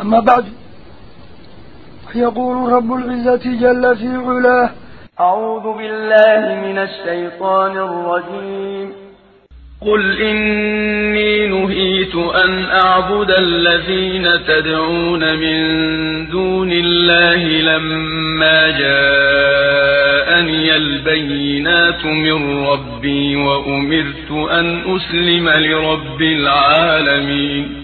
أما بعد يقول رب العزة جل في علاه أعوذ بالله من الشيطان الرجيم. قل إني نهيت أن أعبد الذين تدعون من دون الله لما جاءني البينات من ربي وأمرت أن أسلم لرب العالمين.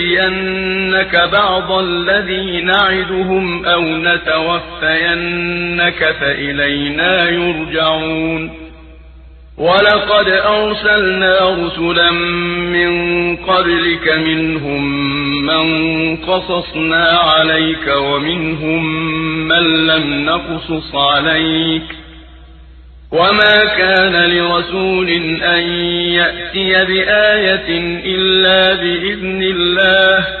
نرينك بعض الذي نعدهم أو نتوفينك فإلينا يرجعون ولقد أرسلنا رسلا من قبلك منهم من قصصنا عليك ومنهم من لم نقصص عليك وما كان لرسول أن يأتي بآية إلا بإذن الله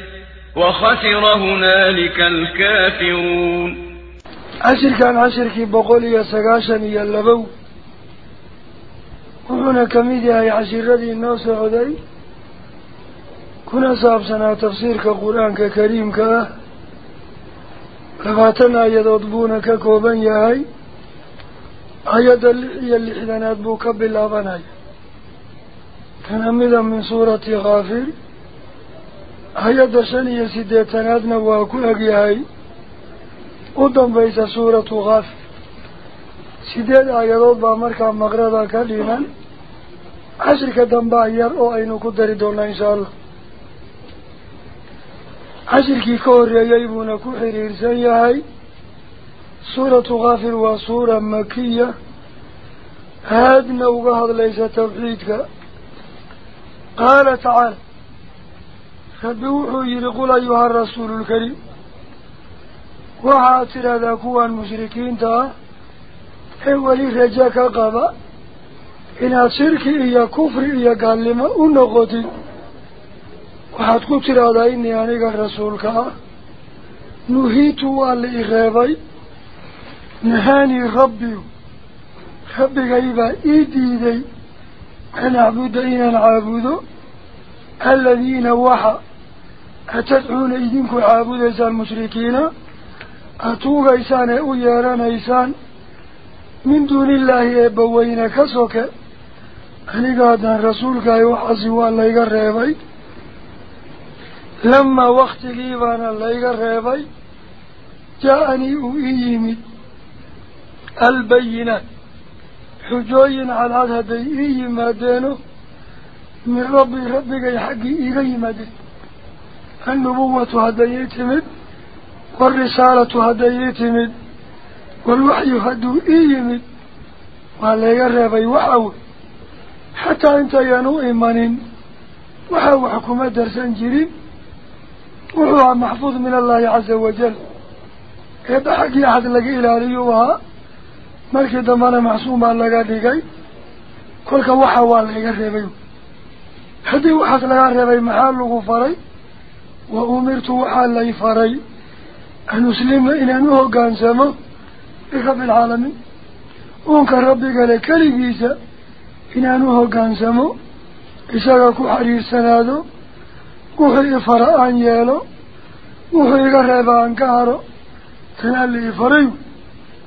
وخسر هنالك الكافرون. عشر كان عشر كي بقول يا سقاشني يا اللبو كنا كميديا يا عشر ردي الناس عدري كنا صاحب سنة تفسير كقرآن ككريم كا ك لفاتنا آية يدوضبون ككوبن يا هاي. أيضا يلي إذا نتبوك بالله بنايا كان أميدا من سورة غافر. Waa ku egyahay u dambaysa suuratu kaafir sideed aayadood baa markaa maqrada ka dhiman cashirka dambaa yar oo aynu ku dari doonaa inshaa allah cashirkii ka horreeyey buuna ku xiriirsan yahay suuratu kaafir waa suura makiya aadna uga hadlaysa tawxiidka qaala tacaala waxaad tidhahdaa kuwan mushrikiinta ah ee weli rajo ka qaba inaad shirki iyo kufri iyo gaalnimo u noqotid waxaad ku tidhaahdaa inii aniga rasuulka ah nuhiitu waa la i reebay nahaanii rabbigu rabbigaybaa ii diiday an acbuda inaan caabudo aladiina waxa أتدعون إذنك عابدس المشركين أتوغ إسان أيران إيسان؟ من دون الله يبوين كسوك؟ أني قادة رسولك يحزي والله يقربي لما وقت ليبان الله يقربي جاءني أئيم البينة. حجوين على هذا الإئيم مدينه من ربي ربك يحقي إليه مدينه النبوة هدية يتمد والرسالة هدية يتمد والوحي هدو إيمد وعلى يرغب يوحو حتى انت ينو إيمان وحو حكومة درس جريم وهو محفوظ من الله عز وجل. إذا حق أحد لك إلى ريوها ملك دمان محسوم على قديقي كلك وحوها لك يرغب حتى وحث لك يرغب محال لغفري وأمرت وحال لي فري أن أسلم إلى نوه قان سما. إخب العالمين وأنك ربي قال كلي بيسا إلى نوه قان سما إساقك حرير سنادو. وحي إفراء عن يالو. وحي غرب عن كارو تنال لي فري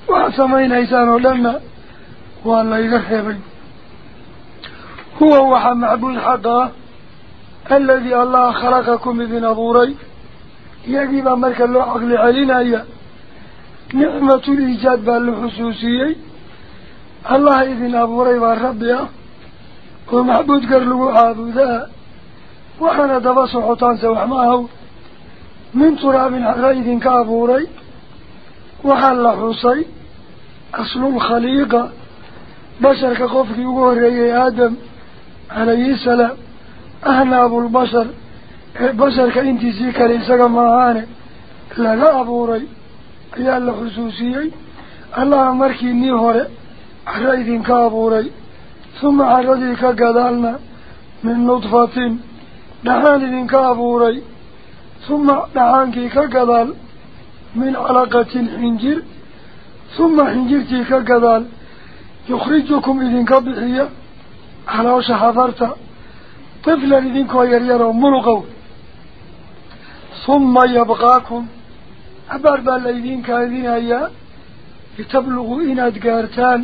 وعصمين إيسانو لما. وأن لي غرب هو وحا معبود حقا الذي الله خلقكم من أبوري يجب أن ملك الله عقل علينا نعمة الإيجاد بالحسوسية الله إذن أبوري والربي. ومحبود قرلو عابدا وحنا دبس حطان سوحماه من تراب عقائد كأبوري. وحال الحسي أصل الخليقة. بشر كقفك يقول ري آدم عليه السلام. أهل أبو البشر البشر كأنتي زيكا ليسا معانا لغا أبو ري يا الله خصوصي الله أمركي نيهور عرائدين كأبو ري ثم عرائدين كقدالنا من نطفاتين نحانين كأبو ري ثم نحانكي كقدال من علاقة حنجر ثم حنجرتي كقدال يخرجكم إذن كبحية على وش حضرته tiflan idinkoo yaryaroo muluqow huma yabqaakum cabaar baa laydin kaadinayaa litabluguu inaad gaartaan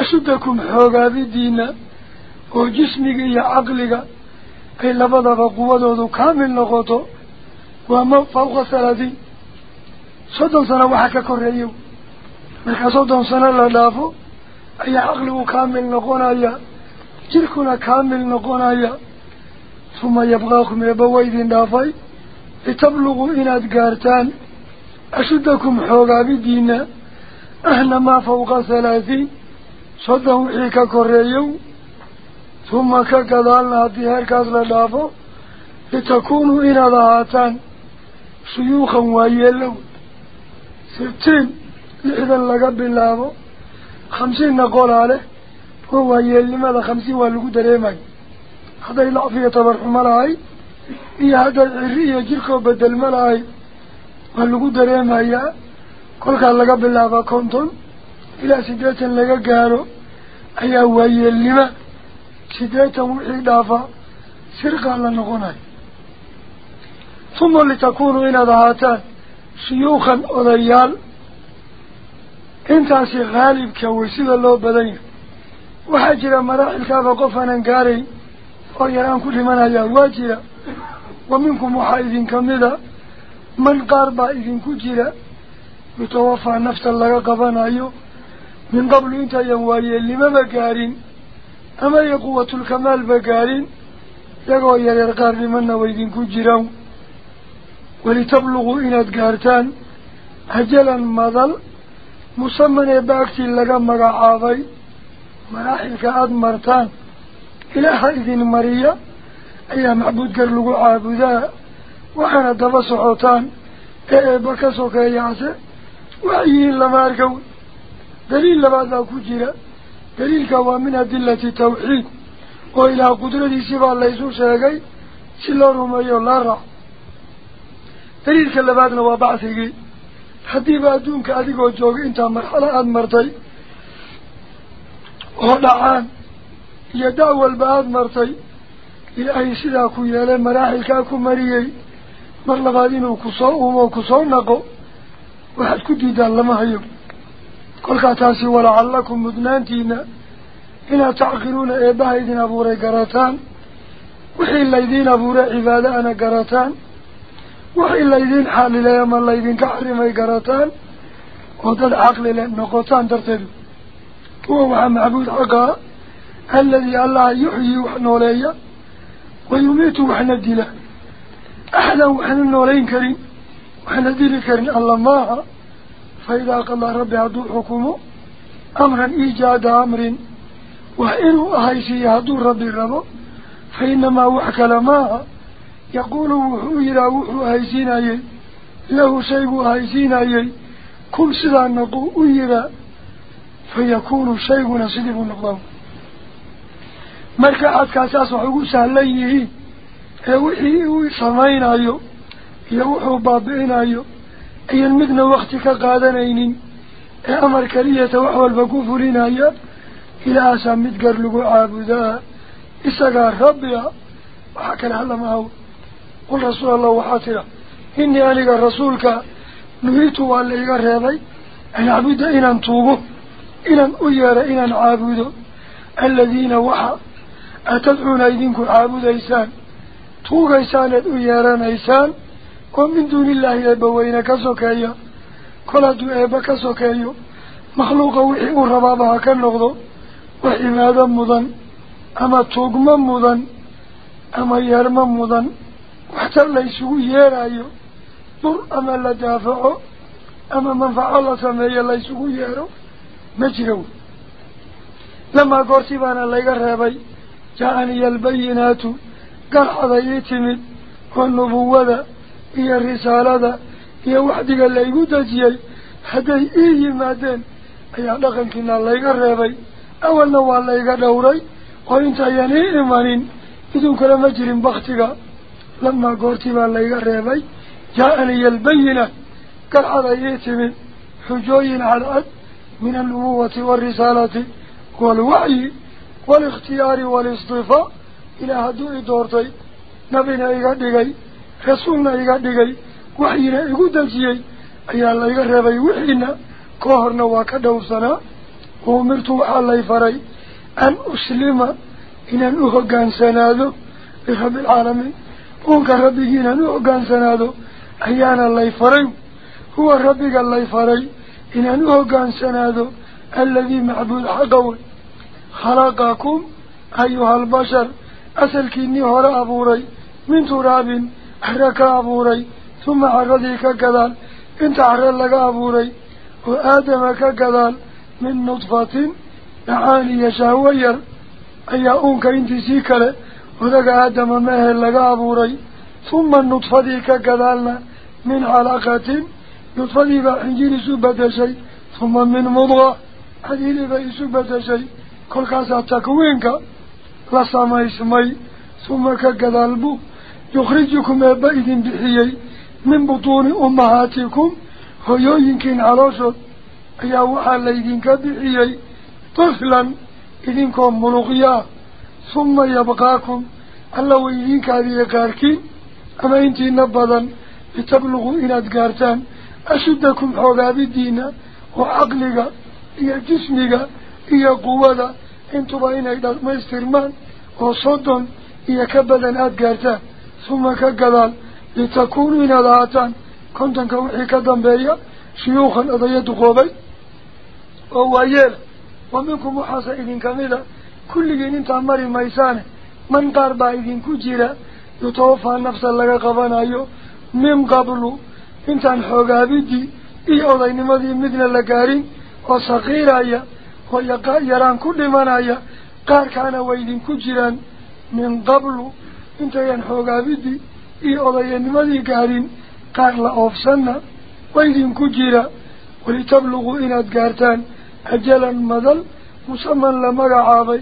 ashuddakum xoogaabidiina oo jismiga iyo caqliga ay labadaba quwadoodu kaamil noqoto waa ma fawqa salaadiin soddon sano waxa ka koreeyo markaa soddon sano la dhaafo ayaa caqligu kaamil noqonaya uma yabqaakum eebba wa idin dhaafay litabluguu inaad gaartaan ashuddakum xoogaabidiina ahna maa fawqa halaatiin soddon wixii ka koreeyow uma ka gadaalna haddii heerkaas la dhaafo litakuunuu inaad ahaataan shuyuukhan waayeelow sittiin lixdan laga bilaabo khamsiinna qolaa leh lagu dareemayo hadday lacfiyo tabarxumo lahay iyo hadday ciri iyo jirkoo bedelma lahay waa lagu dareemayaa kolkaa laga bilaaba konton ilaa siddeetan laga gaaro ayaa waayeelnima siddeetan wixii dhaafa sirqaa la noqonayo uma litakuunuu inaad ahaataan shuyuukhan odayaal intaasi khaalibka way sida loo badan yahay وحجر مراحل كافة قفنا قاري. ويران كل من هيا واجرا ومنكم محايدين كمدا من قاربا إذن كجرة. يتوفى نفس الله قفنا أيو. من قبل إنت يوالي ما بكارين أما هي قوة الكمال بكارين يقوى يرقار لمن وإذن كجرا ولتبلغوا إن أدقارتان أجلا مضل. مصمني باكتي لغا مغا عاضي مراحل كأد مرتان إله إذن مريا أي معبود قرلقوا عابدا وحنا دبس عوتان إيه بكسوك ياسي وعيين لما أركوا دليل لما ذا كجرة دليل كوا من أدلة التوحيد. وإلى قدرة سبا الله يسوع شاقي. الله رح daliilka labaadna waa bacsigii haddiiba adduunka adigoo jooga intaa marxalo aada martay ودعان يدعو البعض مرتي إلى أي سلاكو إلى المراحل كاكو مريي مرلا بعدين وكسو وموكسو نقو وحد كدي دان لما هيو قل قاتاسي ولعلكم مدنانتينا إلا تعقلون إباها إذن أبوري قراتان وحي إلا إذن أبوري عبادانا قراتان وحي إلا إذن حال إلا يما إلا إذن كحرمي قراتان وضد عقل إلا نقوتان ترتدو هو معبود حقا الذي الله يحيي ونولي ويميت ونديله أحدا وحن النورين كريم. وحن الدين كريم. الله معه فإذا قال الله ربي هدو حكمه أمرا إيجاد أمر. وإنه أهيسي هدو ربي ربه فإنما وحك لماها يقول وحو إلى وحو أهيسين له شيء أهيسين أيه كل سلا نقو أهيسين فيكون شيء نصيب yihiin ee wixii uu samaynayo iyo wuxuu baabi'inayo ayan midna wakti ka qaadanaynin ee amar keliyata wax walba ku fulinaya ilaahasaa mid gar lagu caabudaa isagaa rabbi a waxaa kale hadlama haw قل رسول الله وحاتنا إني أنيق رسولك نهيت وأن لإيقا ريبي أن أعبد إنا توبه إنا أيار إنا عابد الذين وحا أتدعون أيدينك عابد إيسان. توق إيسان أياران إيسان. ومن دون الله يبوين كسوكايا كل دعاء كسوكايا مخلوق وحي الربابها كالنغضو وحمادا مضن؟ أما توقما مضن؟ أما يرما مضن؟ waxtar la isugu yeerayo dur ama la daafaco ama manfaco la sameeyo la isugu yeero wey lamaa goortii baana layga reebay jaa-aniya albayinaatu garxada ii timid oo nubuwada iyo risaalada iyo waxdiga laygu dejiyey hadday ii yimaadeen ayaa dhaqankiina layga reebay awalna waa layga dhowray oo intayan ii imanin idunkale ma jirin baktiga لما قرتي ما ليغا ريبي جاءني البينة قال هذا يتمن حجوي على الأد من النبوة والرسالة والوعي والاختيار والاصطفاء إلى هدوء دورتي نبينا إيقادقي رسولنا إيقادقي وحينا إيقودجيي أي الله إيقاربي وحينا كوهرنا وكدوسنا. ومرتو علي فري أن أسلم إن أهقان سنادو. لرب العالمين. أنك ربك إن أهقان سنادو. أيانا الله فري هو ربك الله فري إن أن أهقان سنادو الذي معبود حقوي. خلقكم أيها البشر. أسل كيني هراء أبوري. من تراب حرك أبوري. ثم عرضي كذال. انت عرض لك أبوري. وآدم كذال. من نطفة نعاني يشاوير أي أونك انت سيكرة وذاك آدم ماهل لك أبوري. ثم النطفة كذالنا. من علاقة نطفة بحنجير سبة شيء ثم من مضغة حديث بسبة شيء كل كاسا تكوينك لسما اسمي ثم كقدالبو يخرجكم أبئذ بحيي من بطون أمهاتكم هيو يمكن على أي وحال ليدين كبحيي طفلا إذنكم ملغيا ثم يبقاكم الله وإذن كذي قاركين أما إنتي أشدكم حقاب الدين وعقلك إيا جسمك إيا قوة إنتوا إنا إذا ما يسترمان وصدن إيا كبدا أدقارتان ثم كقلال لتكونوا إنا ذاتان كنتم كوحي كدنبيا شيوخا أضيت قوبي. وهو ييل. ومنكم إذن كميدا كل جين إنت عمري ميسانه من قاربا إذن كجيرا يتوفى النفس لك قبانا من قبل انت عن حقابدي إيه أضيني مذي مثل لكارين وصغيرا ويران كل من آيا قار كان ويدين كجيران من قبل انت ينحوغا بدي إيه أضيني مذي كارين قار لأوفسنا ويدين كجيرا ولتبلغوا إن أدقارتان أجلا مذل مسمى لمقع عابي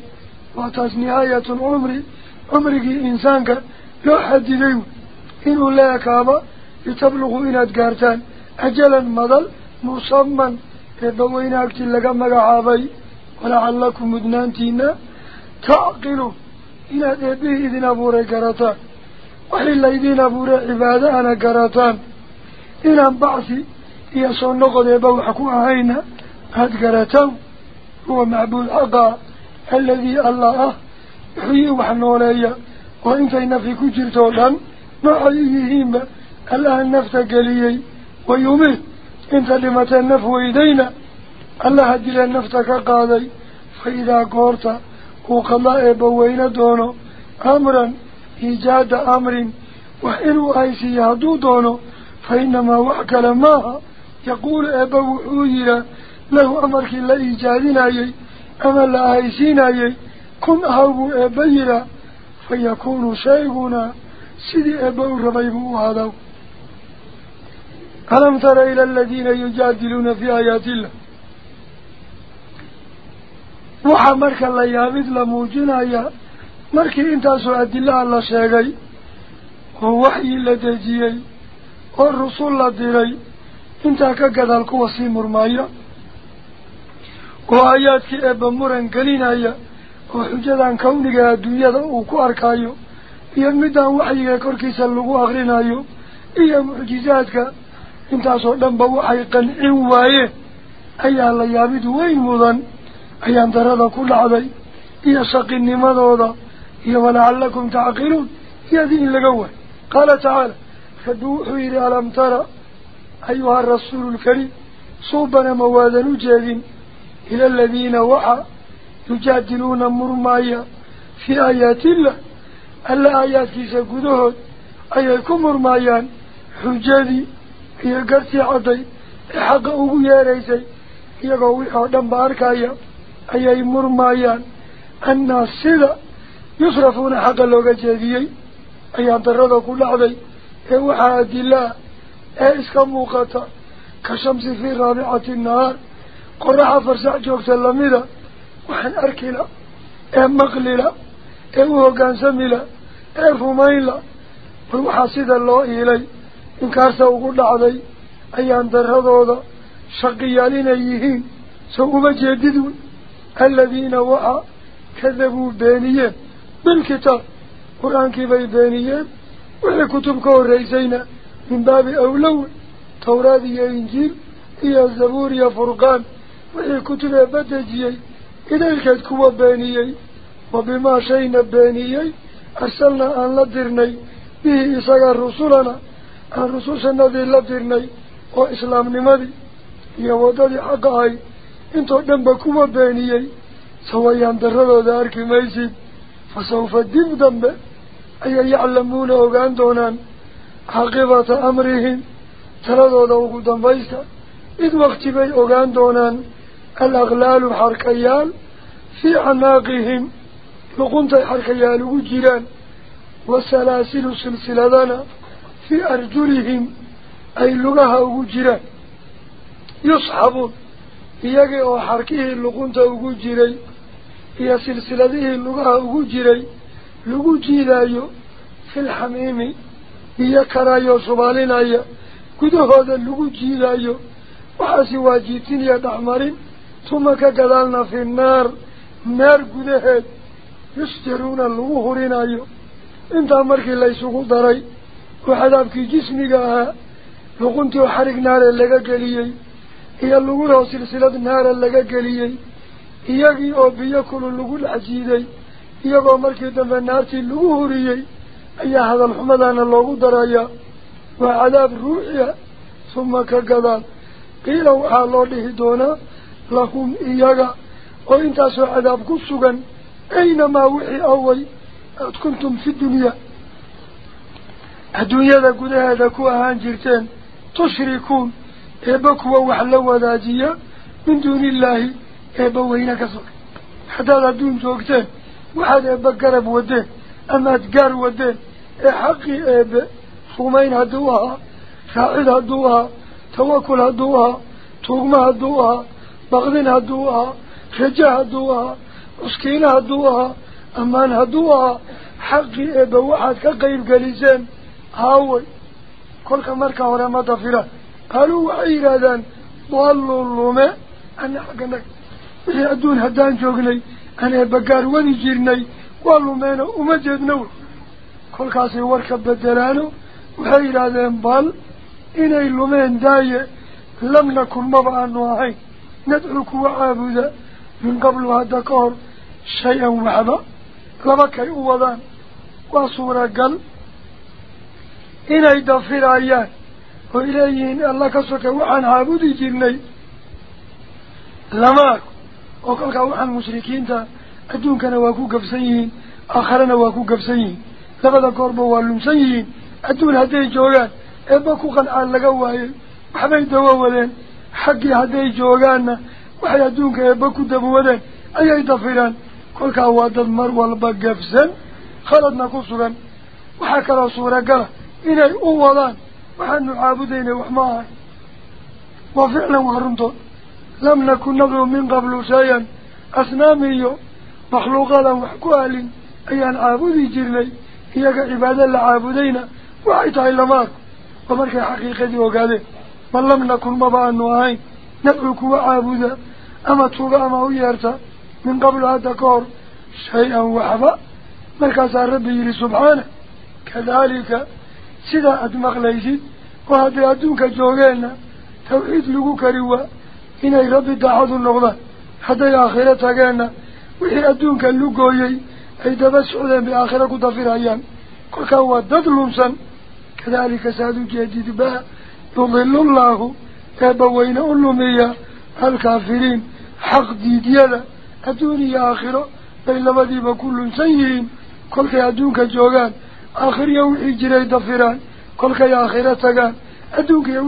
واتاس نهاية العمر عمرك إنسانك لو حد ليو إنه لا يكابا لتبلغوا إن أدقارتان أجلا مذل مسمى يبوين أكتل مقع عابي ولعلكم مدنانتين. تعقلوا إن أدبه إذن أبوري كرتان وحلا إذن أبوري عبادة أنا كرتان إن بعثي يصون نقض يبوحكوا هينا هاد كرتان هو معبود حقا الذي الله يحيي وحنولي. وإن فإن في كجر تولان ما الله النفس قليي ويومه انت لما تنفو إيدينا الله هدل النفتك قاضي فإذا قورت وقضاء بوين دونه أمرا إيجاد أمر. وإنه أيسي يهدو دونه فإنما وحك لماها يقول أبو حويرا له أمرك لا إيجادنا أي أما لا أيسينا أي كن أهو أبيرا فيكون شيئنا سيدي أبو ربيبه هذا. ألم تر إلى الذين يجادلون في آيات الله intaasoo adilaha la sheegay oo waxyii la dejiyey oo rusul la diray intaa ka gadaal kuwa sii murmaaya oo aayaadkii eebba muran gelinaya oo xujadan kawniga adduunyada uu ku arkayo iyo midaan waxyiga korkiisa lagu akrinayo iyo mucjizaadka انت اصول دنبو اي قنعي وايه اي الله يابد وين مضان اي اندر هذا كل عضي اي ساقي النماذ هذا اي ولعلكم تعقلون اي دين لقوه قال تعالى فدوحوا إلى الام ترى ايها الرسول الكريم صوبنا مواد نجاد إلى الذين وحى يجادلون مرمايا في ايات الله الا ايات كيسا ايكم مرمايا حجادي هي قرسي عضي أبو يا ريسي هي قوي حدن بارك أي أي مر مايان أن سدا يصرفون حق اللوجة جديدي أي عند الرضا كل عضي هو عاد لا إيش كم وقتا كشمس في رابعة النهار قرعة فرزع جوك سلميلا وحن أركلا أم مقللا إيه هو قنسميلا إيه فميلا فروح سيد الله إليه إن كارسة أقول لعلي أي أن درد هذا شقيا لنا يهين سوما جديد الذين وعى كذبوا بانية بالكتاب قرآن كيف بانية كتب كتبك الرئيسين من باب أولو. توراة يا إنجيل يا الزبور يا فرقان. وحي كتب بدجي إليك كوا بانية وبما شينا بانية أرسلنا أن لدرني به إساق رسولنا dirnay oo islaamnimadii iyo waddadii xaqa ahayd intoo dhanba kuwa beeniyey sawayaan daradooda arki maysid fa sawfa dib dambe ayay yaclamuuna ogaan doonaan caaqibata amrihim taladooda ugu dambaysta id wakti bay ogaan doonaan alaqlaalu xarkayaal fii canaaqihim luquntay xarkayaal ugu jiraan wasalaasilu silsiladana arjulihim ay lugaha ugu jiraan yusxabuun iyagii oo xarkihii luqunta ugu jiray iyo silsiladihii lugaha ugu jiray lagu jiidaayo filxamiimi biyo karayoo subaalinaya gudahooda lagu jiidaayo waxaasi waa jiitin iyo dhexmarin tuma ka gadaalna fi naar naar gudaheed yusjaruuna lagu hurinayo intaa markii laysugu daray وحذاب في جسمك آه. فقنت وحرق نار اللقاء قليي هي اللقورة وسلسلة نار اللقاء قليي هي أو بيكل اللقور العزيدي هي ومركدا فالنارتي اللقوري اي هذا الحمدان اللقو درايا. وعذاب روحيا ثم كقضان قيل وعلى الله دونا لهم إياك وإن تاسو عذاب قصوغا أينما وحي أوي كنتم في الدنيا. الدنيا قد هذاكو أهان جرتين تشركون إباكو وحلوة ذاتية. من دون الله إباكو وينكسر حتى لا دون توقتين. وحد إباك قرب ودين. أما تقار ودين. إحقي إبا خمين هدوها. خائد هدوها. توكل هدوها. تغمى هدوها. بغضين هدوها. خجة هدوها. أسكين هدوها. أمان هدوها. حقي إبا وحد كغير قليزين. Waxay yidhaahdaan dalluu lume ana xagganag wixii adduun haddaan joognay aan eebagaar wadi jirnay waa lumeeno uma jeedna wey kolkaasay warka bedelaano waxay yidhaahdeen bal inay lumeen daaye lam nakun maba aanu ahayn nadcuu kuwa caabuda min qablu hadda ka hor shay-an waxba laba kay u wadaan waa suuragal kolkaa waxaan mushrikiinta adduunkana waa ku gabsan yihiin aakharana waa ku gabsan yihiin labada goorba waa lumsan yihiin adduun hadday joogaan eebba ku qancaan laga waayey waxbay dawo wadeen xaggii hadday joogaanna waxay adduunka eebba ku dabawadeen ayay dafiraan kolkaa waa dad mar walba gabsan khaladna ku sugan waxaa kaloo suuragala إن الأولان وحن عابدين وحماها وفعلا وهرمتون. لم نكن نظر من قبل شيئا. أسنامي مخلوقا وحكوال أي أن عابدي جرني إياك عبادة لعابدين وحيطا إلا مارك ومارك حقيقة وقاله بل لم نكن مبا أنوهين نبعك وعابدا أما توقع ما ويارتا من قبل هذا كور. شيئا وحبا. مركز ربي سبحانه. كذلك سيدا أدمغ ليسيد وهذا أدونك جوغينا توحيد لغو كريوا إنا ربي دعوض النغضة حتى آخرة تغينا وهي أدونك اللغو يي أي دبس عدن بآخرة كدفر أيام كلك هو داد لمسا كذلك سادو جديد با يضل الله تابوين ألمية الكافرين حق ديد يلا أدوني آخرة بل لبدي بكل سيئين كلك أدونك جوغان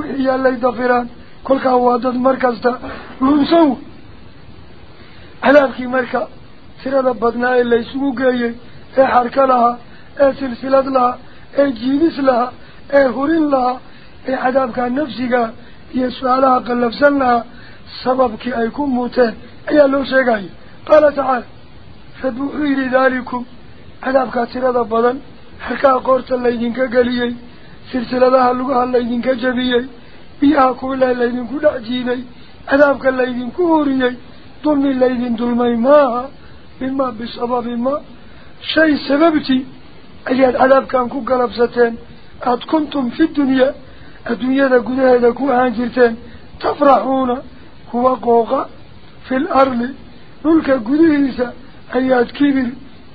wixii yaallay dafiraan kolkaa waa dad mar kasta lunsan wey cadaabkii marka tirada badnaa ee laysugu geeyey ee xarka lahaa ee silsilad lahaa ee jiidis lahaa ee hurin lahaa ee cadaabkaa nafsiga iyo su-aalaha qallafsan lahaa sababkii ay ku muuteen ayaa loo sheegaya qaala tacaala rabbi wuxuu yidhi daalikum cadaabkaa tirada badan حكا قورت الله يدينك قليي سلسلة هلوها الله يدينك جبيي بيها كولا الله يدينك لعجيني عذابك الله يدينك هوريي ظلمي الله يدين ظلمي ماها بما بسبب ما شيء سببتي أيها العذاب كان كوكالب ستين أت كنتم في الدنيا الدنيا دا قدها دا كوهان جرتين تفرحون هو قوغا في الأرض نلك قدهيسا أيها الكبر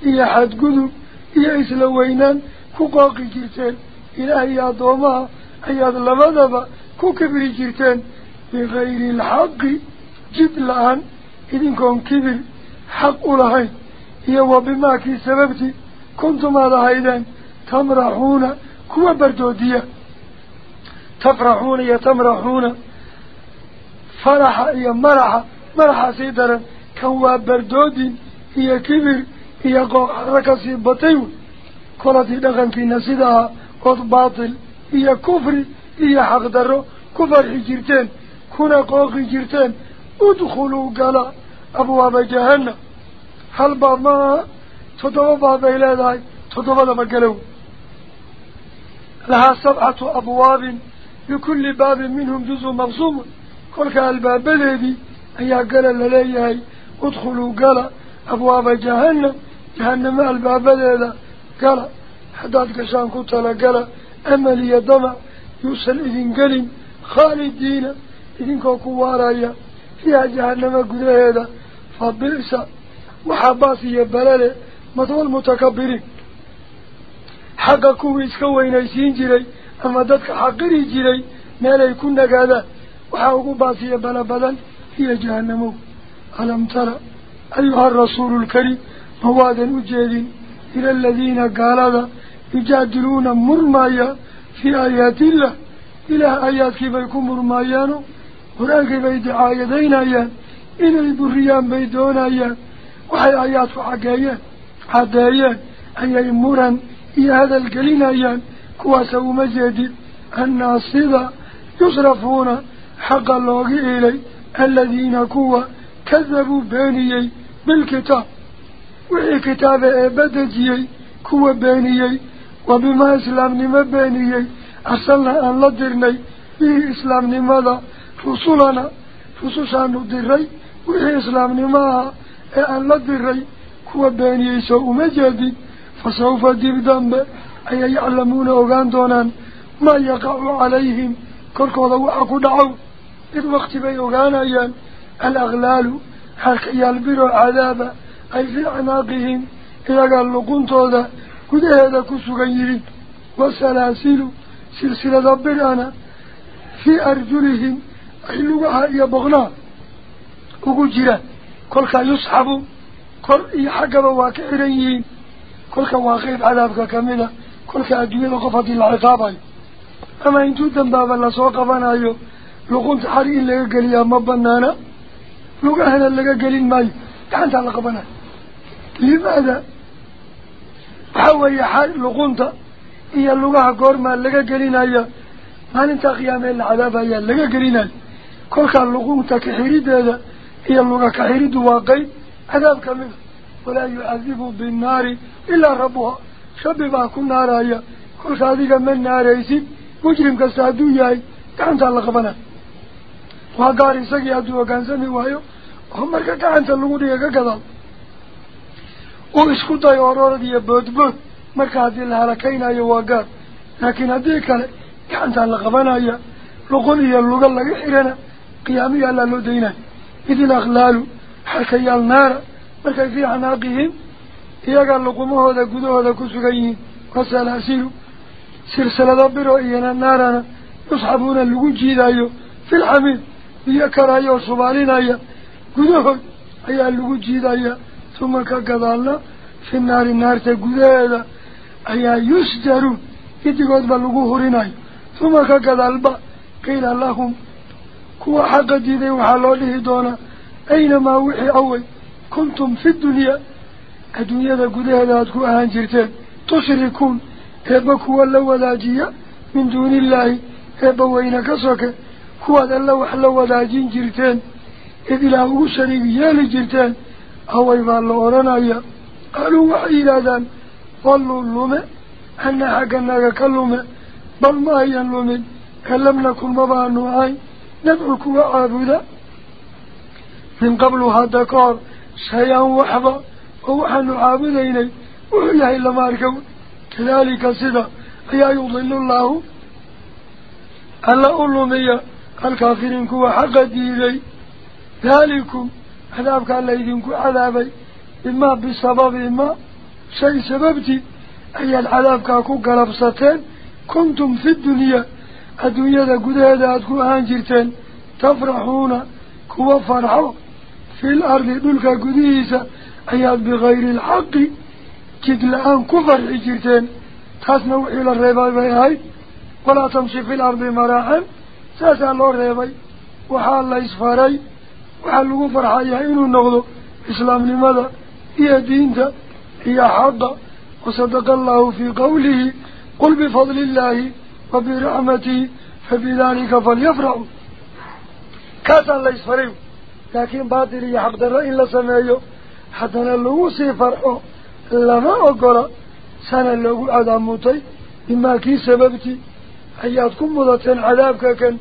إيا حد قدو الأرض نلك قدهيسا أياد كبير إيا حد قدو إيا إسلوينان كو قوغي جرتين إلهي دوما أياد لمدبا كو كبير جرتين بغير الحق جد لأن إذن كون كبير حق لهين هي وبما كي سببتي كنتم هذا هيدان تمرحون كوا بردودية تفرحون يا تمرحون فرح يا مرح مرح سيدرا هي كبر هي ركسي بطيو. كلتي دغن في نسيدها قد باطل. هي كفر هي حق درو. كفر حجرتين. كنا قوقي جرتين ادخلوا قال أبواب جهنم. هل باب ما تدوى باب إلى ذلك تدوى لما قالوا. لها سبعة أبواب. لكل باب منهم جزء مغصوم كل الباب الذي أي قال لليه جهنم جهنم الباب الذي قال حداد كشان كتلا. قال أملي دمع يوصل إذن قلم. خالدين إذن كوكوارايا فيها جهنم قد هذا فبئس وحباسي بلالي مثوى المتكبرين حقا كوي اسكوين ايسين جري أما دادك حقري جري مالا يكون نقادا وحاوكو باسي بلا بدن هي جهنمو ألم ترى أيها موادا أجيد إلى الذين قالوا يجادلون مرمايا في آيات الله. إلى آيات كيف يكون مرمايانو قرآن كيف يدعى يدين آيان إلى البريان بيدون آيان وحي آيات حقايا حدايا أي مرا إيا هذا القلين أيان كواسو مجد الناصدة يصرفون حق الله إلي الذين كوا كذبوا وحي كتاب أبدجي كوا بانيي وبما إسلام نما بانيي أرسلنا أن لدرني به إسلام نماذا رسولنا رسوشان ندري. وحي إسلام نماها أن لدري كوا بانيي سوء مجدي فسوف ديب دنب أي يعلمون أغان دونان. ما يقع عليهم. كركو ذو أكو دعو. إذ وقت بي أغان أيان. الأغلال. حرك يالبروا عذاب أي في عناقهم إذا قال لقنتو ذا كده هذا كسو غيرين والسلاسل سلسلة برانا في أرجلهم أي yusxabu kor iyo xaggaba waa ka xiran yihiin kolka waa qeyb cadaabka kamida kolka adduunyada qof haddii la ciqaabayo ama intuu dambaaba lasoo qabanayo luqunta xari in laga geliyaa ma banaana lugahana laga gelin maayo gacantaa la qabanayo لماذا؟ هو يحال لغنطة. هي اللغة قرمة لغا قرينة ما ننتا قيام العذاب هي لغا قرينة. كل كان لغنطة كحريد هي اللغة كحريد واقعي. عذاب كمين ولا يعذب بالنار إلا ربها. شبب أكون نارا هي كل صديق من نار يسيب. مجرم كسادو ياي. كأنت اللغبنا وقاري سقي أدوه كان سمي وايو هم مركا كأنت اللغودية قبنا وقاري سقي أدو وكان سمي وايو هم مركا كانت اللغة دي كذا وإسكو داي أورورا دي بود بود مركا هذه الهلكين أي وقار لكن هذه كانت كانت الله قبنا هي لغة هي اللغة اللغة حيرنا قيامي الله لو دينا إذ الأغلال حكي النار مركي في عناقهم إيقال لقمه هذا قدوه يصحبون اللقوجي دايو في ثم النار النار تقدوه هذا أيا يسجرون يتقود بلقوه رناي ثم كقضال با قيل لهم كوا حق ديدي وحلوله دونا. أينما وحي أول؟ كنتم في الدنيا. الدنيا ذا قدها ذا تكو أهان جرتين. تشركون. إبا كوا اللوذاجية من كوا أو إبا اللورنا قالوا وحي لذان ظلوا اللومة أن حقنا كاللومة. بل ما هي اللومة؟ كلمناكم مبانو عين ندعوك وعابدا من قبل هذا كار شيئا وحبا ووحن عابدين وحياه لما أركو كذلك سيدا. أيا يضل الله؟ عذابك الله يدينكو عذابي. إما بسبب إما شيء سببتي. أي العذاب كاكو قلبستين كنتم في الدنيا. الدنيا دا قدها أدكو أنجرتين تفرحون. كوا فرحوا. في الأرض دلك قديسة. أياد بغير الحق. جد الآن كفر حجرتين تاسنوا إلى الربا بيهاي ولا تمشي في الأرض مراحا ساسا وحال لغو فرحايا إنو النغضو إسلام لماذا هي دينتا هي حق وصدق الله في قوله قل بفضل الله وبرحمته فبذلك فليفرحوا كاسا الله إسفاري لكن باطل يحق در إلا سمايو حتى نلوسي فرحو لما أقول سنة لغو عداموتي إما كي سببتي أياتكم مضتين عذابك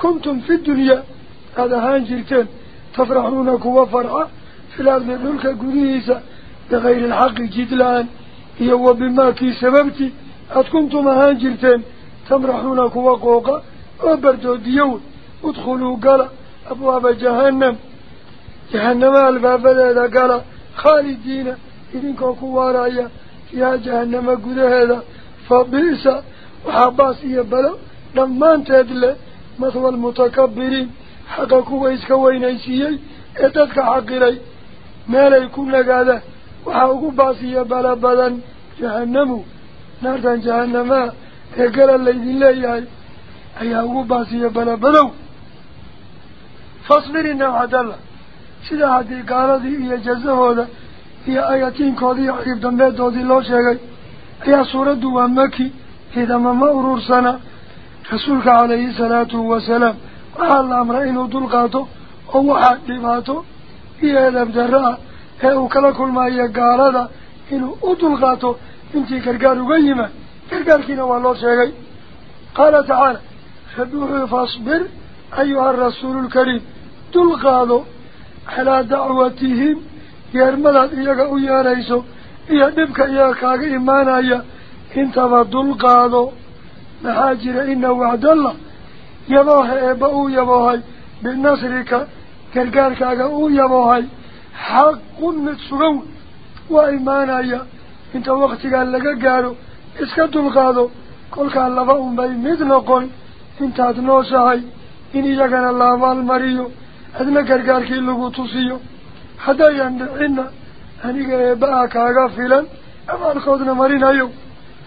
كنتم في الدنيا هذا هانجرتين تفرحونك وفرحا في الأرض ملك قديسة بغير الحق جدلان هو بما كي سببتي أتكنتم هانجرتين تمرحونك وقوقا وبردو ديون. ادخلوا قال أبواب جهنم. جهنم الباب هذا قال خالدين. إذنكو كوارايا يا جهنم قد هذا. فبئس وحباس يبلو لما انتدل مثل المتكبرين. حقا كويس كوينيسيي اتدك حق لي ما لا يكون لك هذا وحاقو باسي يبلا بلا جهنم نارتان جهنم يقال الليذ الله أي حاقو باسي يبلا بلو فاصبر إنه عدالة sida haddii gaaladii iyo jazahooda iyo ayatiinkoodii ciib dambeedoodii loo sheegay ayaa suuraddu waa maki ciidama ma urursana rasuulka calayhi salaatu wasalaam فهل الأمر إنه دلقاته أو حقبته في هذا الدراء هو كلك ما يقال هذا إنه أدلقاته إنتي كرقار قيمة كرقار كنا والله شيئا. قال تعالى خدوه فاصبر أيها الرسول الكريم. دلقاته على دعوتهم يرملت إياك يا ريسو إيا نبك إياك إيمانا إياك انتبه دلقاته نحاجر إنه وعد الله. يبوه إباو يبوهي بالنصرك كالكارك أو يبوهي حق متسرون وإيمانايا انت وقتك لك قالوا إسكا دلقادو. كل كان لباهم بي مدنقون انت أدنوسهي إن إياك الله والمريو adna gargaarkii lagu tusiyo haddayaan dhicinna aniga eebba-a kaaga filan abaalkoodna marinayo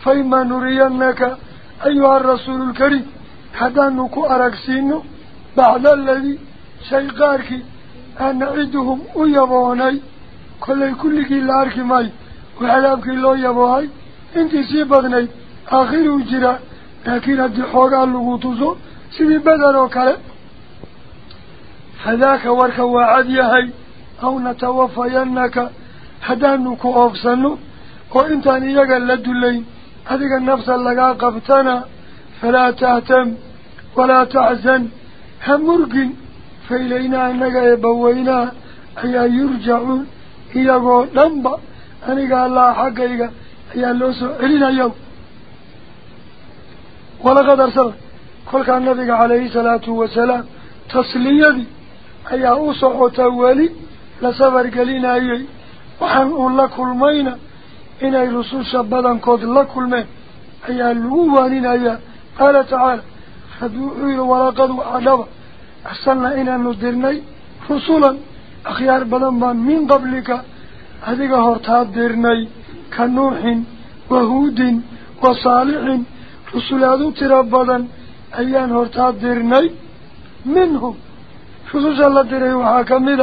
fa imaa nuriyannaka ayuha arasuulu lkariim haddaanu ku aragsiino bacda aladii shay qaarkii aan naciduhum u yaboonay kollay kulligii la arki maayo oo cadaabkii loo yaboohay intii sii badnayd aakhiruu jiraa laakiin haddii xoogaa lagu tuso sidii beder oo kale فذاك ورك وعديهي أو نتوفينك هدانك أفسنو وإنت أنيك اللدلين هذه النفس اللقاء قبتنا فلا تهتم ولا تحزن. همرق فإلينا أنك يبوينا أي يرجعون إيقو نمبا أنك الله حقيقة أي اللوسو إلينا يوم ولقد أرسل كل كان النبي عليه الصلاة والسلام تصليدي ayaa u socota weli la safar gelinayay waxaan uun la kulmayna inay rususha badankood la kulmeen ayaa lagu waaninayaa قال تعالى خذوا إلى ورقدوا عذاب أحسننا إلى ندرني رسولا أخيار بلما من قبلك. هذه هرتاب درني كنوح وهود وصالح رسول هذا ترابا أيان هرتاب درني منهم خصوصا الله دري وحاكمي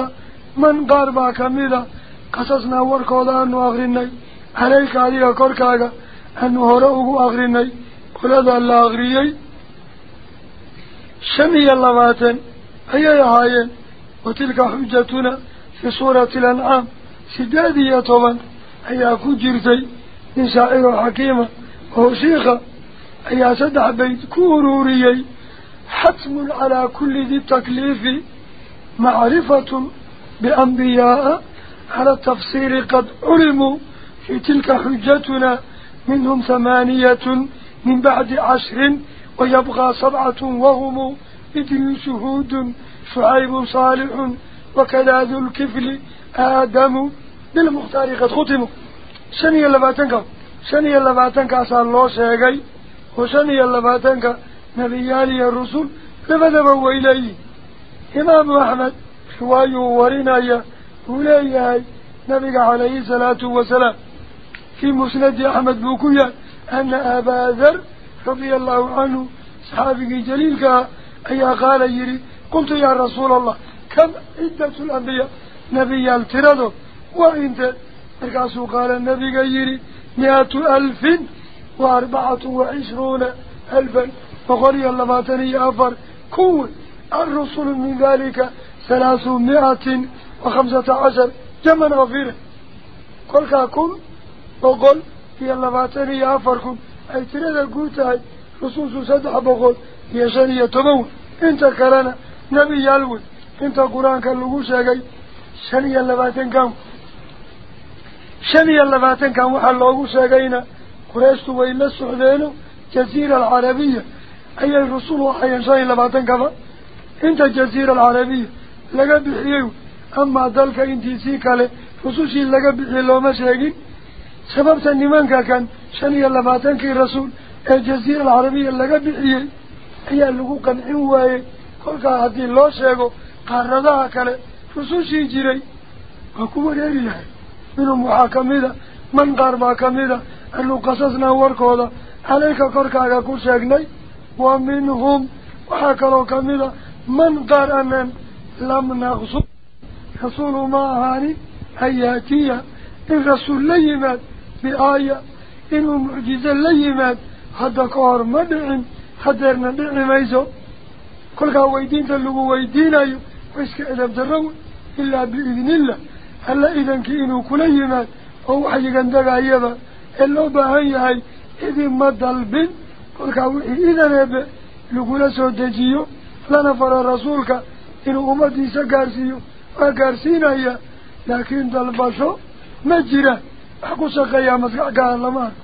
من قارب حاكمي قصصنا ورقودا أنه أغرني عليك عليك كوركاك أنه هرأوه أغرني كل هذا الله أغريي شمي اللواتن أي هايين وتلك حجتنا في سورة الأنعام. سدادية طبعا أي أكو جرتي إن شائر حكيمة. وهو شيخة. أي أسدع بيت كوروريي. حتم على كل ذي التكليف. معرفة بأنبياء. على التفسير قد علموا. في تلك حجتنا منهم ثمانية من بعد عشر ويبقى سبعة وهم إذن شهود شعيب صالح وكذا ذو الكفل آدم. بالمختار قد ختموا شنيا لباتنك شنيا لباتنك أسأل الله شيئا وشنيا لباتنك نبيالي الرسول لبدبوا إليه إمام أحمد شوايه ورنايا وليهي نبي عليه الصلاة والسلام. في مسند أحمد بوكويا. أن أبا ذر رضي الله عنه صحابي جليل أي قال يري قلت يا رسول الله كم عدة الأنبياء؟ نبي التردو وإنت. مركاسو قال النبي يري مئة ألف وأربعة وعشرون ألفا. فقري اللباتني أفر. كون الرسل من ذلك ثلاثمائة وخمسة عشر. جمع غفيرة كل كاكون وقل هي اللباتني أفركم أي تريد قوتها رسول سدح بقول هي شرية تمون أنت كرنا نبي يالود أنت قرآن كاللغو شاقي شرية اللباتن كام شرية اللباتن كام وحلوغو شاقينا قريشتو وإلا السعودين جزيرة العربية. أي الرسول وحيا شرية اللباتن كام أنت جزيرة العربية. لقد بحيو أما ذلك إنتي سيكالي. رسوشي لقد بحيو لو ما سببت النمان كان شني الله ما تنكي رسول. الجزيرة العربية اللي قبل هي هي اللي كان عواي كل قاعد الله شيخه قرده كله فسوس يجري أكو مريلها من المحاكمة من قرب محاكمة اللي قصصنا ورك هذا عليك كركا كل شيء ومنهم وحكروا كملا من قرأنا لم نغصب. رسول ما هاني هياتيا الرسول ليمات biaaya inuu mucjizo la yimaad hadda ka hor ma dhicin hadeerna dhici mayso kolkaa weydiinta lagu weydiinayo wa iska edab darrow ilaa biidnillah alla idankii inuu kula yimaad oo waxyigan degayaba ee loo baahan yahay idinma dalbin kolkaa wixii idan eebe lagula soo dejiyo lana faro rasuulka inuu ummadiisa gaarsiiyo waa gaar lama arko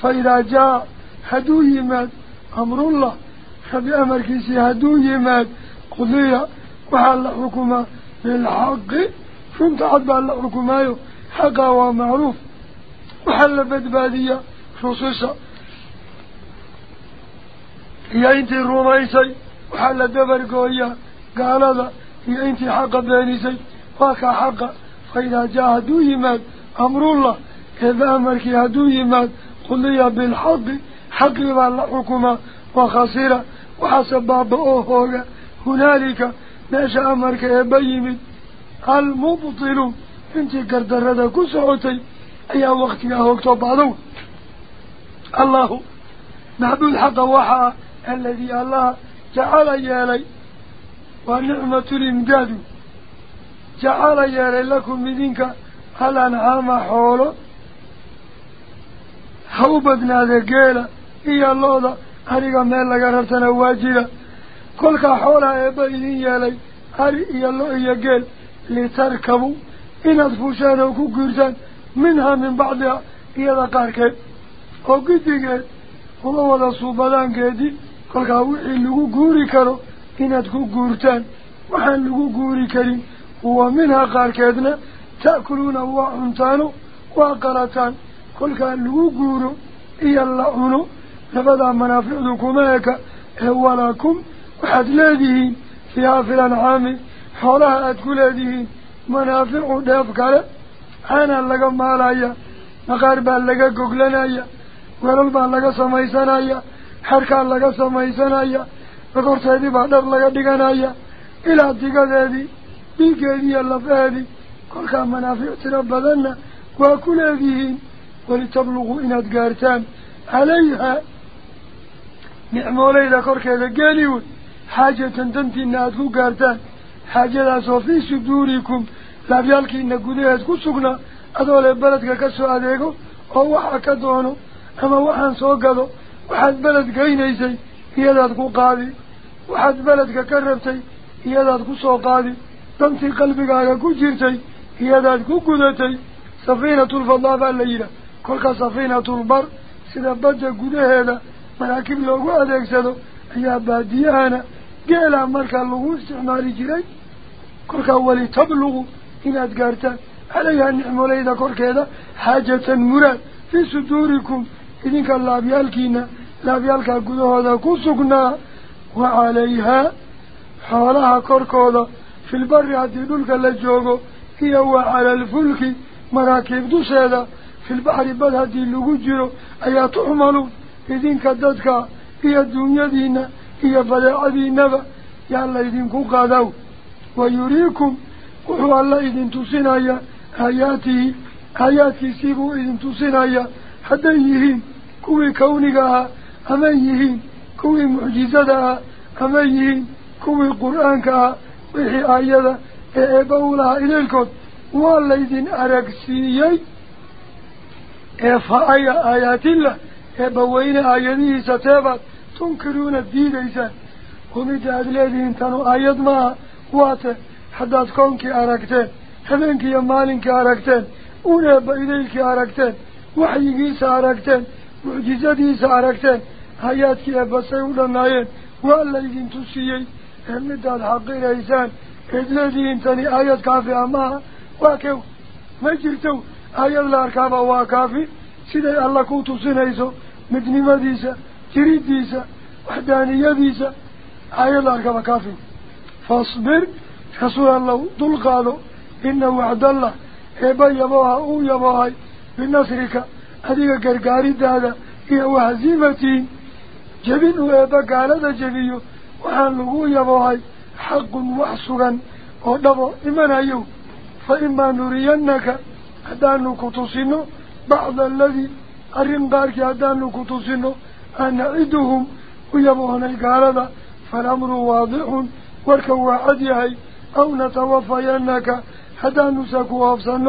fa idaa jaa hadduu yimaad أمر الله. فبي أمر كيسي هدو يماد قضية وحال حكمة للحق. فانت عدبا لحكمة حقا ومعروف. وحال بدبادية خصوصا يا إنتي الروميسي وحال دبر قوية. قال هذا يا إنتي حق بانيسي واكا حق. فإذا جاء هدو يماد أمر الله إذا أمرك هدو يماد قضية بالحق حقي. بالله حكومة وخسيرة وحسب بابا هنالك ماشا أمرك يبيمد المبطل. انت قردرد كسعوتي. أي وقت يهوكتو بعضو الله. معبود حق وحا. الذي الله جعل يالي. ونعمة الإمداد. جعل يالي لكم منك الأنعام حوله هوبدنا ذا قيلة laga rartana waa jira kolkaa xoolaha eebba idin yeelay ari iyo lo iyo geel litarkabu inaad fuushaan oo ku guurtaan minhaa min bacdiha iyada qaarkeed oo guddigeed uma wada suubadaankeedii kolkaa wixii lagu guuri karo inaad ku guurtaan waxaan lagu guuri karin wa minhaa qaarkeedna waa qalataan kolkaa lagu guuro iyo la cuno لبدا منافعكم هيك ولكم وحد لديهين فيها في الأنعام حولها أدكو لديهين منافع دافك أنا لغا مالايا؟ مقاربا لغا ققلنايا وللبا لغا سميسانايا حركا لغا سميسانايا فقرت هذه بعدر لغا ديغانايا إلى ديغا ذي بيكيدي كل كان منافع تربضنا وكل به ولتبلغوا إن أتقارتان. عليها نعموا لي ذكرك كذا قالوا حاجة تنتي إن أتقارتان حاجة لأسوا في سدوريكم لابيالك إن قدية تكسقنا أدول البلد كسوا أديكم أو وحاك دونه أما وحان سوقضوا وحاد بلد قينيسي هي ذات قوقاضي وحاد بلد كربتي هي ذات قصوقاضي تنتي قلبك على كجيرتي iyadaad ku gudatay safiinatulfadaabaa la yidhaah kolka safiinatulbar sida badda gudaheeda maraakib loogu adeegsado ayaa baadiyahana geelaa markaa lagu isticmaali jiray kolkaa walitablugu inaad gaartaan calayhaa nicmolayda korkeeda xaajatan muraad fii suduurikum idinka laabyaalkiina laabyaalkaa gudahooda ku sugnaa wa calayhaa xoolaha korkooda filbari haddii dhulka la joogo هي وعلى الفلك مراكب دوسادة في البحر بل هذه اللي قجروا أي تعملوا في دين كددك. هي الدنيا دينا هي بلاع دينا. يا الله يدين كوكاداو ويريكم. قلوا الله إذن تسنايا. آياته آياتي سيبوا إذن تسنايا. حتى يهين كوي كونكها أما يهين كوي معجزتها أما يهين كوي قرآنكها ويحي آياتها waa laydin aragsiiyey ee fa-aya aayaatillah eebba weyne aayadihiisa teebaad tunkiruuna diidaysaan humidda aada leedihiin tanu aayad maaha waate haddaad koonkii aragteen habeenkii iyo maalinkii aragteen un eebba idaylkii aragteen waxyigiisa aragteen mucjizadiisa aragteen aayaadkii eebba say u dhannaayeen waa laydin tusiyey ee midaad xaqiraysaan leedihiin tani aayad kaafi a maaha waa kew ma jirto aayad la arkaaba waa kaafi siday alla ku tusinayso midnimadiisa jiridiisa waxdaaniyadiisa aayad la arkaba kaafi fasbir rasuul allow dulqaado ina wacdallah eebba yabooha uu yaboohay binasrika adiga gargaaridaada iyo wahasiimatiin jebin uu eebba gaalada jebiyo waxaan lagu yaboohay حق وحسرا أدب إمن أيو. فإما نرينك أدان كتسن بعض الذي أرين بارك أدان كتسن أن عدهم ويبوهن القاردة فالأمر واضح. وركوا عديهي أو نتوفينك. أدان ساكوا أفسن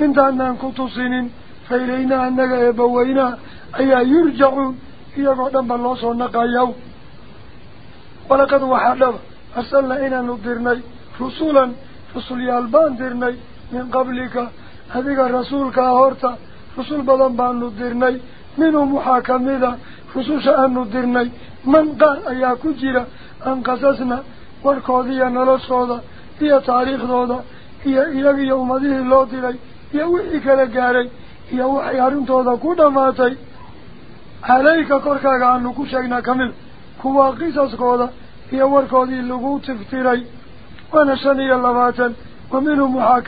إن دانان كتسن فإلينا أنك يبوينا. أي يرجعون. إلى قدم بالله صنقا يو ولقد وحدب. Iyagoo dhan ba loo soo naqayaw walaqad waxaa dhaba arsalnaa inaanu dirnay rusulan rasulyaal baan dirnay min qablika adiga rasuulkaa horta rusul badan baanu dirnay minhum waxaa kamid a rususha aanu dirnay man qaar ayaa ku jira an qasasna warkooda iyo noloshooda iyo taariikhdooda iyo iyaga iyo ummadihii loo diray iyo wixii kala gaaray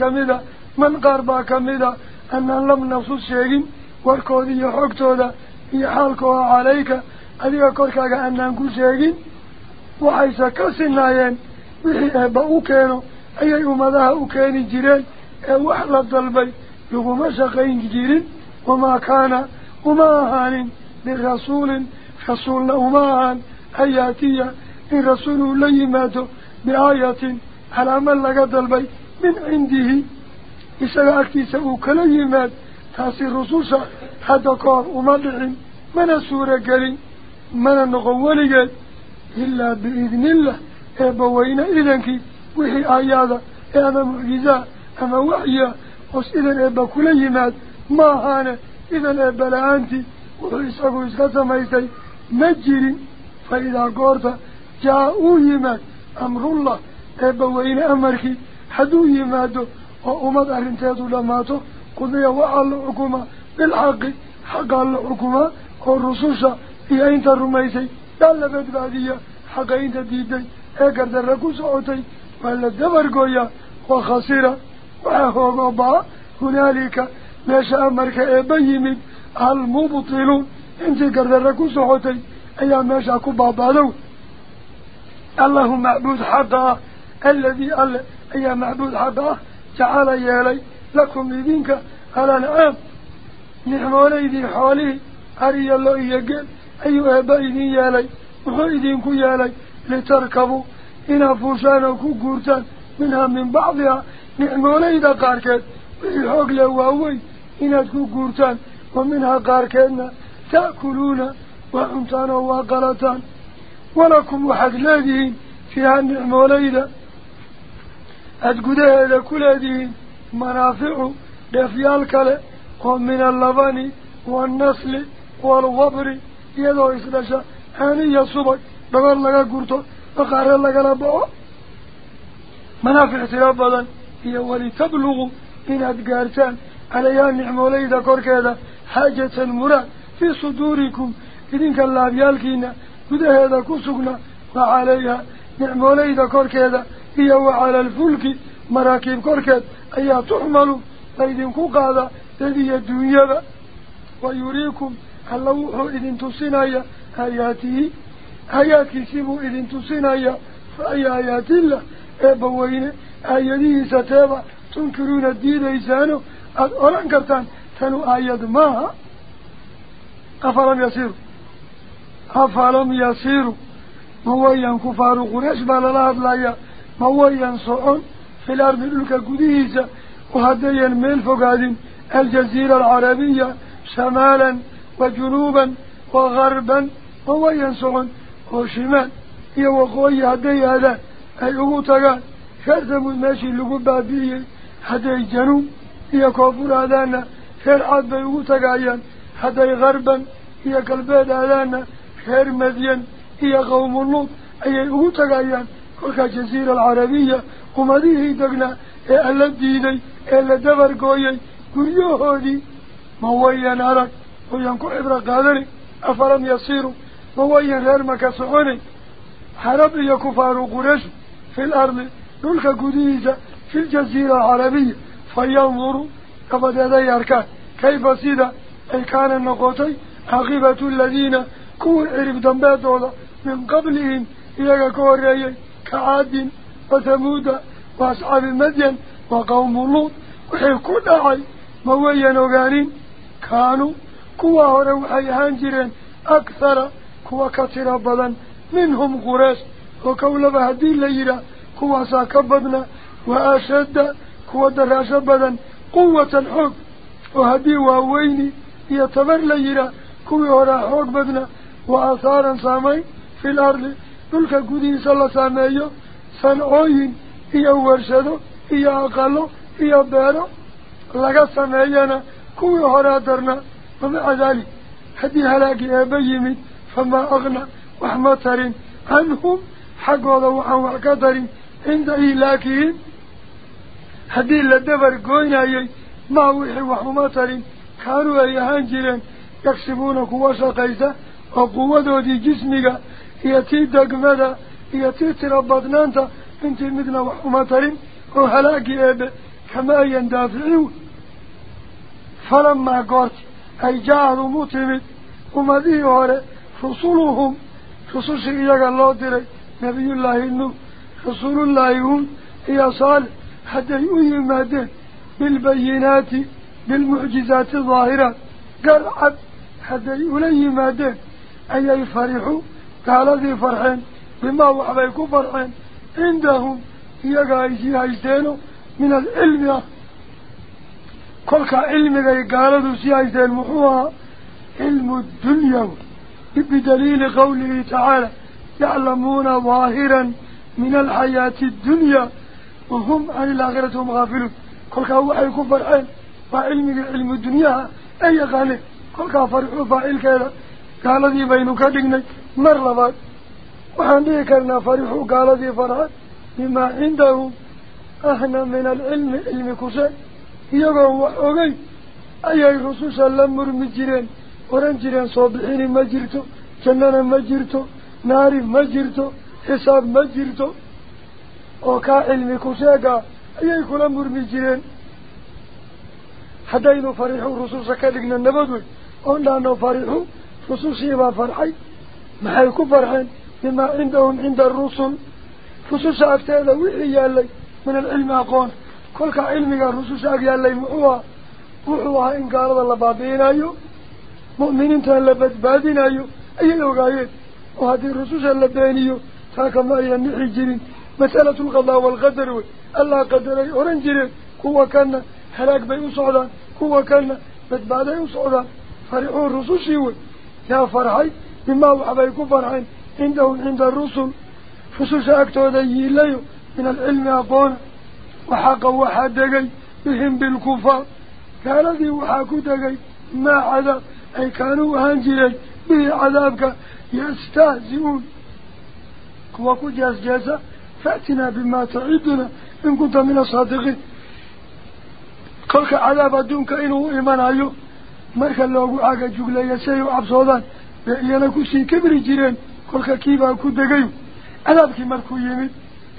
kamida man qaar baa kamida anaan lam nafsus sheegin warkoodii iyo xogtooda iyo xaalkooda calayka adiga korkaaga anaan ku sheegin waxayse ka sinaayeen wixii eebba u keeno ayay ummadaha u keeni jireen ee wax la dalbay laguma shaqayn jirin wamaa kaana uma ahaanin birasuulin rasuulna uma ahaan an yaatiya calaamad laga dalbay min cindihi isaga agtiisa uu kala yimaad taasi rususha hadda ka hor uma dhicin mana suuragelin mana noqon weligeed ilaa biidnillah eebbaweyne idankii wixii aayaada ee ama mucjizaa ama waxya hoos idan eebba kula yimaad ma ahaane idan eebba la-aantii wuxuu isagu iska samaystay ma jirin fa idaa goorta oo ummad arrinteedu dhammaato qudiya waxaa la xukumaa bilxaqi xaqaa la xukumaa oo rususha iyo inta rumaysay yaa la badbaadiya xaqa inta diiday ee gardarra ku socotay waa la dabargooyaa waa khasira waxaa hoogobaa hunaalika meesha amarka eebba yimid almubtiluun intii gardarra ku socotay ayaa meeshaa ku baabaadow الله معبود حدا الذي الله أي معبود حدا يا لي لكم لدينك. على نعم. نعمالي ذي حوالي عري الله يجل أي أبايني يالي يا لي لتركبوا. إن فرسانكو قرتان منها من بعضها. نعمالي ذا قاركت. ويحق له هوي إن أتكو قرتان ومنها قاركتنا. تأكلون وأمتانا وقلتان walakum waxaad leedihiin fiiha nicmooleyda aada gudaheeda ku leedihiin منافع دفيال كله ومن اللبن والنسل والغبر يدو إسلاشا هاني يصبك بغر لغا قرطو بقار لغا لبعو منافع ترابضا هي ولتبلغوا إن أدقارتان. عليها نعمو ليدا كوركيدا حاجة مراد قد هذا كسقنا وعليها نعمو ليدا كوركيدا. هي وعلى الفلك مراكب كوركيد. أيها تحملوا. ليدن كوكادا. لذي الدنيا ويريكم. اللوح إذن تصنايا آياته آياتي سيبوا إذن تصنايا فأي آيات الله إبوين آياته ستابع تنكرون الدين إيسانه أولا كرتان. تنو آيات ماها أفلم يسيروا أفلم يسيروا مويا كفار قريش بالله لا مويا صعون في الأرض لك قديسة وهديا من فقاد الجزيرة العربية شمالا وجنوبا وغربا. مويا صعون وشمال. هي وقوي هدي هذا. أي أغوطقان خرثم الماشي لقبا بيه هدي جنوب. هي كفر هذانا. خير عاد بيغوطقايا هدي غربا. هي قلبات هذانا. خير مدين. هي قوم اللوط أي أوتقايان كلها جزيرة العربية. وما ديه دقنا إلا الديني إلا دبر قويي قريهودي ما هو ينارك وينكو إبرق هذاني أفرم يصيرو ما هو ينهر مكسعوني حرب لي كفار قريش في الأرض. نلقى قديسة في الجزيرة العربية. فينظروا كما دي يركان كيف سيدا أي كان النقوتي عقبة الذين cirib dambeedooda min qablihim iyaga ka horreeyey ka caadin wa thamuuda وأصحاب المدين وقوم لوط. وحي كل عي مويا نغانين كانوا كوا هروحي هانجرين أكثر كوا كثير بضا منهم قريش وكول بهدي الليلة كوا ساكبضنا وأشد كوا دراش بضا قوة الحب وهدي وهويني يتبر ليلة كوا حق بدنا الله وآثارا سامي في الأرض. تلك قدين صلى سامي سنعوين هي ورشده هي أقله هي بيره لغا سامينا كوي هرادرنا ومع ذلك هدي هلاكي أبيهم فما أغنى وحمطر عنهم حق وضوعا وعقدر عند إلاكهم هدي لدبر قوين أيي ما وحي وحمطر كانوا أيهان جيران. يكسبون كواشا قيسه iyo tii degmada iyo tii tiro badnaanta انت مثل وحمترين وهلاكي ابي كما يندافعون فلما قرت أي جاءوا متمد ومذيه هوري رسولهم رسول شيئا الله ديري نبي الله إنه رسول الله هم هي صالح حتى يؤي مادين بالبينات بالمعجزات الظاهرة. قرعت حتى أي يفرحوا قال ذي فرحين بما وحبيكوا فرحين. عندهم يقايسي هايستينو من العلم. كلك علم قالوا سي هايستين محوها. علم الدنيا. بدليل قوله تعالى يعلمون ظاهرا من الحياة الدنيا وهم عن الآخرة هم غافلون. كلك وحي كفر وعلم علم الدنيا. أي قال كلك فرحوا فائل قال ذي بينك دقني مر alcilmi cilmi kuse iyagoon wax ogey ayay rususha la murmi jireen oran jireen soo bixini ma jirto jannana ma jirto naari ma jirto xisaab ma jirto oo kaa cilmi kusheegaa ayay kula murmi jireen haddaynu farixu rususha ka dhigna nabad wey oon dhaano farixu rusushiibaa farxay maxay ku farxeen بما عندهم عند الرسل. رسوش أكتاذا وحي لي من العلم أقون كل علمك رسوش أكيالي محوها محوها إن قال الله بابين أيو مؤمنين تهلبت بادين أيو أي لغايات وهذه الرسوش اللبينيو تاكما أي النحي جرين. مسألة القضاء والقدر الله قدر أورنجرين كوا كان هلاك بي صعدا كوا كان بدبادي صعدا فرحي بما وحبي كفرحين عندهم عند الرسل فسوش أكتوذي إليه من العلم أقوان وحق وحد دقي بهم بالكفار. كالذي وحاكو دقي ما عذاب. أي كانوا هانجلي به عذابك يستهزئون. كوكو جاس جاسا فأتنا بما تعيدنا إن كنت من الصادقين. كلك عذاب دونك إنه إيمان أيوه marka loogu caga jugleeya si ay u cabsoodaan bay iyana kusii kibri jireen kolka kiibaa ku degayo cadaabkii markuu yimid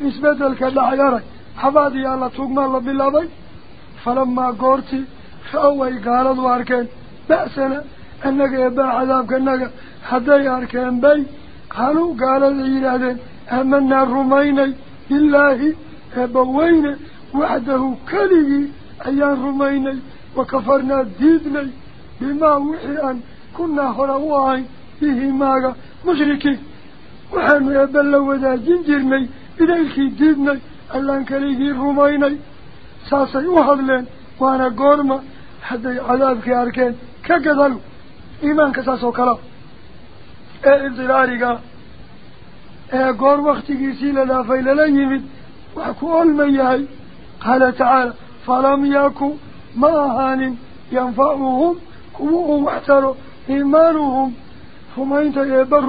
isbedelka dhacay arag xabaad iyo alla tuugmaa la bilaabay falamaa goortii ra-ow ay gaaladu arkeen ba'sana annaga eebbaa cadaabkanaga hadday arkeen bay qaaluu gaalada yidhaahdeen aamanaa rumaynay billaahi eebbaweyne waxdahu keligii ayaan rumaynay wakafarnaa diidnay bihi maaga mushrikiin waxaanu eebbe la wadaajin jirnay idaylkii diidnay allaan keligii rumaynay saasay u hadleen waana goorma hadday cadaabkii arkeen ka gadalu iimaanka saas oo kalea ee ibtilaariga ee goor waktigiisii la dhaafay lala yimid wax ku olma yahay qaala tacaala falam yaku ma ahaanin yanfacuhum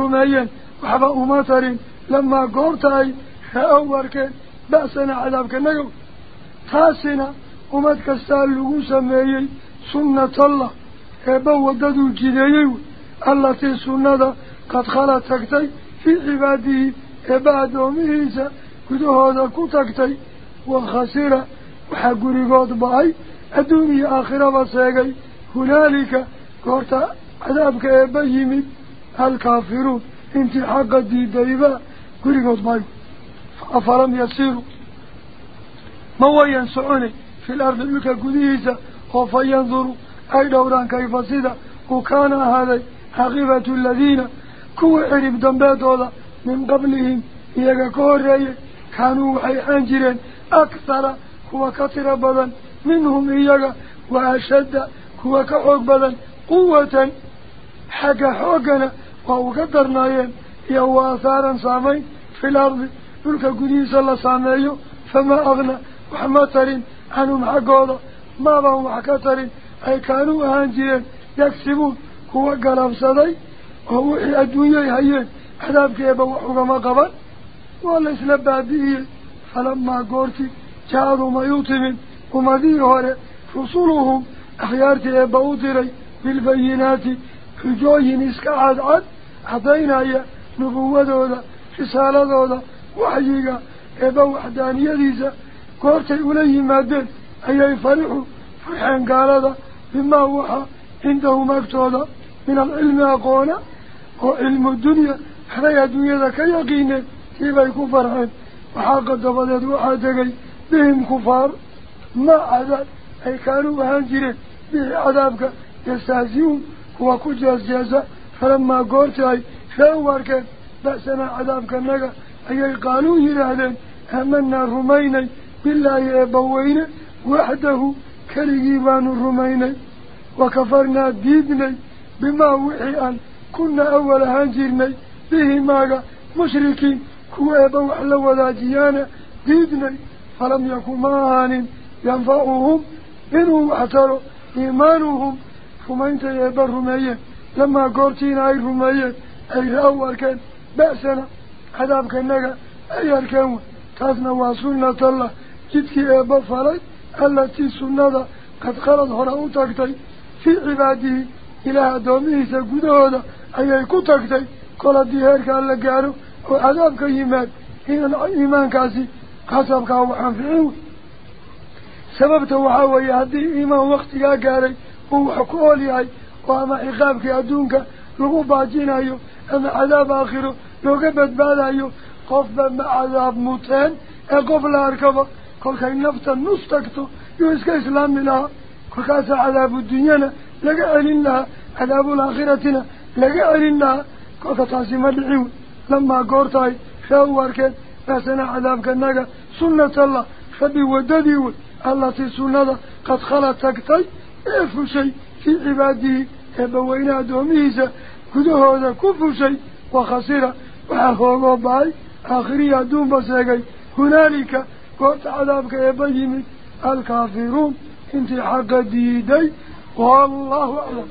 rumeeyeen waxba uma tarin lamaa goorta ay ra-ow arkeen ba'sana cadaabkanagow taasina ummad kastaa lagu sameeyey sunnatallah eebba waddaduu jideeyey wey allatii sunnada qad khala tagtay fii cibaadihi eebba addoomihiisa gudahooda ku tagtay wa khasira waxaa gurigood ba-ay adduun iyo aakhiraba seegay هنالك قرطة عذابك يبيمد الكافرون. انت حق دي دايبا قريبا اضبايب فأفرم يصيروا موا ينسعوني. في الأرض الملكة قديسة. خوفا ينظروا أي دوران كيف صيدا وكان هذا حقيبة الذين. كو عرب دنبات هذا من قبلهم. إيجا كور كانوا حي أنجرين. أكثر. هو بدا منهم إيجا وأشد هو كحوق بلن قوة حق حوقنا وهو قدرنا يهو آثارا سامين في الأرض تلك قديسة الله سامينه فما أغنى. وحمترين عنهم حقوضا ما بهم حكترين أي كانوا هانجين يكسبوا هو قلب صدي وهو الدنيا هي حذاب كيبا وحوق ما قبل. وهو إسلب بعده فلما قرتي جاءوا ما يوتمن وما ذي هوري رسولهم أخيارتي أبا أطري في البينات في جوهن إسكاعد عد عدينا يا نبوة في رسالة دودة وحييقة أبا وحدانية ديسة قرتي أولي مادين أي فرحوا فرحان قالتا بما هو عنده مكتودة من العلم أقونا وعلم الدنيا حريا دنيا ذاك يقين كيف يكون فرحان. وحاقد دفضت وحاتقي بهم كفار ما عدد أي كانوا هانجرة بعذابك يستهزئون. هو كجاز جازة. فلما قلت أي فأوارك بأسنا عذابك النجا أي قالوا يرادين أمنا الرميني بالله أبوين وحده كريبان الرميني. وكفرنا ديبنا بما وحي أن كنا أول هانجرني به ماغا مشركين. كو أبو أحلى ولا ديانا ديبنا فلم يكن ماهان ينفعهم. إنهم أتروا إيمانهم فمن تجيب الرميين لما قرتين أي الرميين أي الأول كان بأسنا حذاب كان لك أي الكون تثنوا سنة الله جدك أبا فلي التي سنة قد قرد هرأو تكتي في عباده إلى دوميه سكوده هذا أي يكو تكتي قال الدهار كأن لك أعلم وعذاب كيمات هنا الإيمان كاسي قصب كاو حنفعه ool yahay oo ama ciqaabkii adduunka lagu baajinayo ama cadaab aakhiro looga badbaadayo qofba ma cadaab muteen ee qof la arkaba kolkay nafta nus tagto yuu iska islaami lahaa kolkaasaa cadaabu dunyana laga celin lahaa cadaabul aakhiratina laga celin lahaa kolka taasi ma dhicin wey lamaa goortahay ree u arkeen baasana cadaabkanaga sunnatallah rabbi waddadii wey التي سنة قد خلت خلتك تي شيء في عباده ابوين ادوميزة كده هذا شيء وخسيرة وحاقوا باي آخرية دون بساقي هناك قد عذابك ابيني الكافرون انت حق ديدي والله أعلم.